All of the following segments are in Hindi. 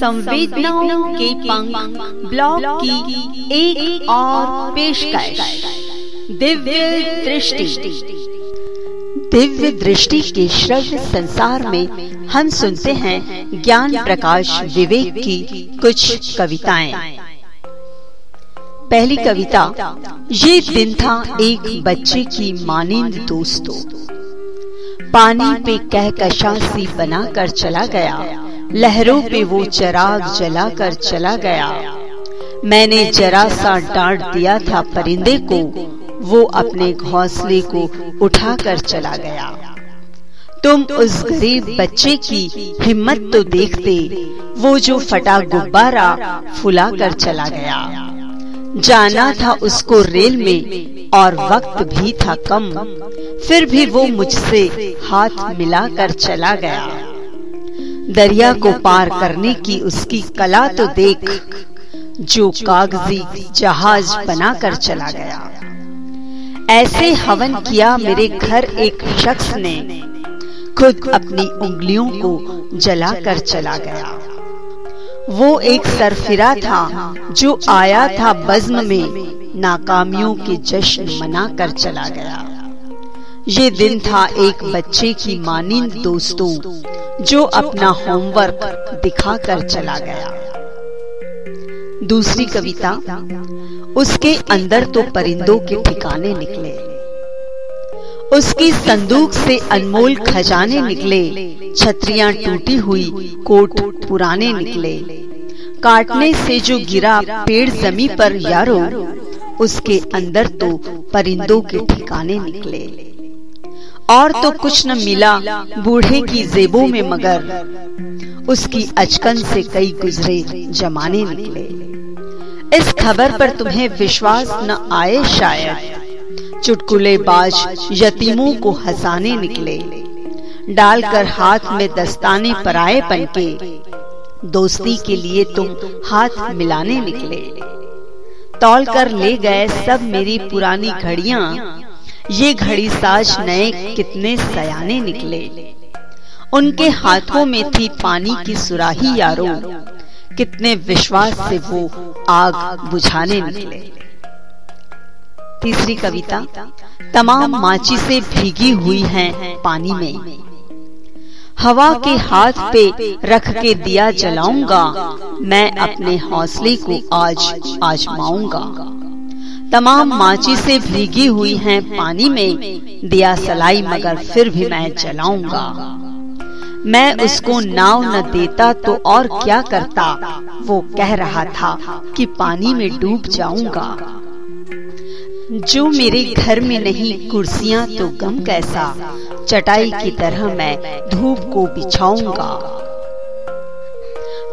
संवेदनाओं के पंख ब्लॉग की एक और पेशकश। दिव्य दृष्टि। दिव्य दृष्टि के श्रव्य संसार में हम सुनते हैं ज्ञान प्रकाश विवेक की कुछ कविताएँ। पहली कविता, ये दिन था एक बच्चे की मानिंद दोस्तों। पानी पे कहकशा सी बनाकर चला गया। लहरों पे वो चराग जलाकर चला गया। मैंने जरा सा डांट दिया था परिंदे को। वो अपने घोंसले को उठाकर चला गया। तुम उस गरीब बच्चे की हिम्मत तो देखते, वो जो फटा गुब्बारा फुला कर चला गया। जाना था उसको रेल में और वक्त भी था कम। फिर भी वो मुझसे हाथ मिलाकर चला गया। दरिया को पार करने की उसकी कला तो देख, जो कागज़ी जहाज़ बनाकर चला गया। ऐसे हवन किया मेरे घर एक शख्स ने, खुद अपनी उंगलियों को जलाकर चला गया। वो एक सरफिरा था जो आया था बज्म में, नाकामियों के जश्न मनाकर चला गया। ये दिन था एक बच्चे की मानिंद दोस्तों, जो अपना होमवर्क दिखाकर चला गया। दूसरी कविता, उसके अंदर तो परिंदों के ठिकाने निकले। उसकी संदूक से अनमोल खजाने निकले, छतरियाँ टूटी हुई, कोट पुराने निकले। काटने से जो गिरा पेड़ जमी पर यारो, उसके अंदर तो परिंदों के ठिकाने निकले। और तो कुछ न मिला बूढ़े की जेबों में मगर। उसकी अचकन से कई गुजरे जमाने निकले। इस खबर पर तुम्हें विश्वास न आए शायद। चुटकुले बाज यतीमों को हंसाने निकले। डालकर हाथ में दस्ताने पराए पन के दोस्ती के लिए तुम हाथ मिलाने निकले। तौल कर ले गए सब मेरी पुरानी घड़ियाँ। ये घड़ी साज नए कितने सयाने निकले। उनके हाथों में थी पानी की सुराही यारो। कितने विश्वास से वो आग बुझाने निकले। तीसरी कविता, तमाम माची से भीगी हुई हैं पानी में। हवा के हाथ पे रख के दिया जलाऊँगा, मैं अपने हौसले को आज आजमाऊँगा। तमाम माची से भीगी हुई हैं पानी में। दिया सलाई मगर फिर भी मैं जलाऊँगा मैं उसको नाव न देता तो और क्या करता? वो कह रहा था कि पानी में डूब जाऊँगा। जो मेरे घर में नहीं कुर्सियाँ तो गम कैसा। चटाई की तरह मैं धूप को बिछाऊँगा।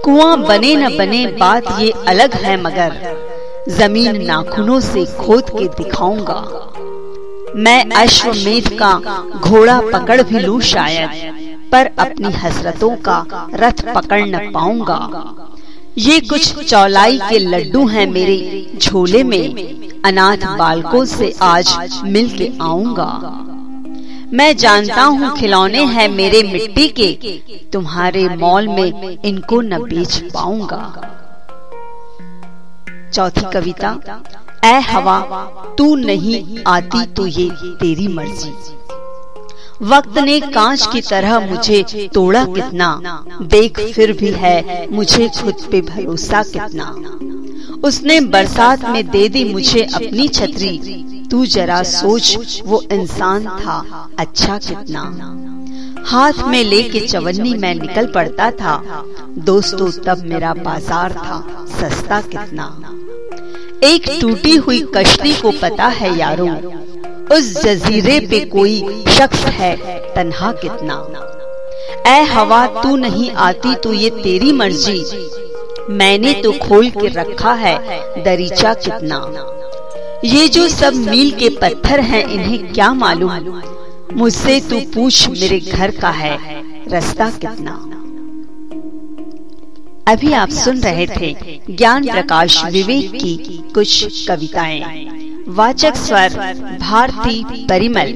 कुआँ बने न बने बात ये अलग है मगर। ज़मीन नाखूनों से खोद के दिखाऊँगा। मैं अश्वमेध का घोड़ा पकड़ भी लू शायद पर अपनी हसरतों का रथ पकड़ न पाऊँगा। ये कुछ चौलाई के लड्डू हैं मेरे झोले में। अनाथ बालकों से आज मिल के आऊँगा। मैं जानता हूँ खिलौने हैं मेरे मिट्टी के। तुम्हारे मॉल में इनको न बेच पाऊँगा। चौथी कविता, ऐ हवा, तू नहीं आती तो ये तेरी मर्ज़ी। वक्त ने कांच की तरह मुझे तोड़ा कितना, देख फिर भी है मुझे खुद पे भरोसा कितना। उसने बरसात में दे दी मुझे अपनी छतरी, तू जरा सोच वो इंसान था अच्छा कितना। हाथ में लेके चवन्नी मैं निकल पड़ता था, दोस्तों तब मेरा बाज़ार था सस्ता कितना। एक टूटी हुई कश्ती को पता है यारो, उस जजीरे पे कोई शख्स है, तन्हा कितना। ऐ हवा, तू नहीं आती तो ये तेरी मर्ज़ी। मैंने तो खोल के रखा है, दरीचा कितना। ये जो सब मील के पत्थर हैं, इन्हें क्या मालूम? मुझसे तू पूछ, मेरे घर का है, रास्ता कितना? अभी आप सुन रहे थे ज्ञान प्रकाश विवेक की कुछ कविताएँ। वाचक स्वर भारती परिमल।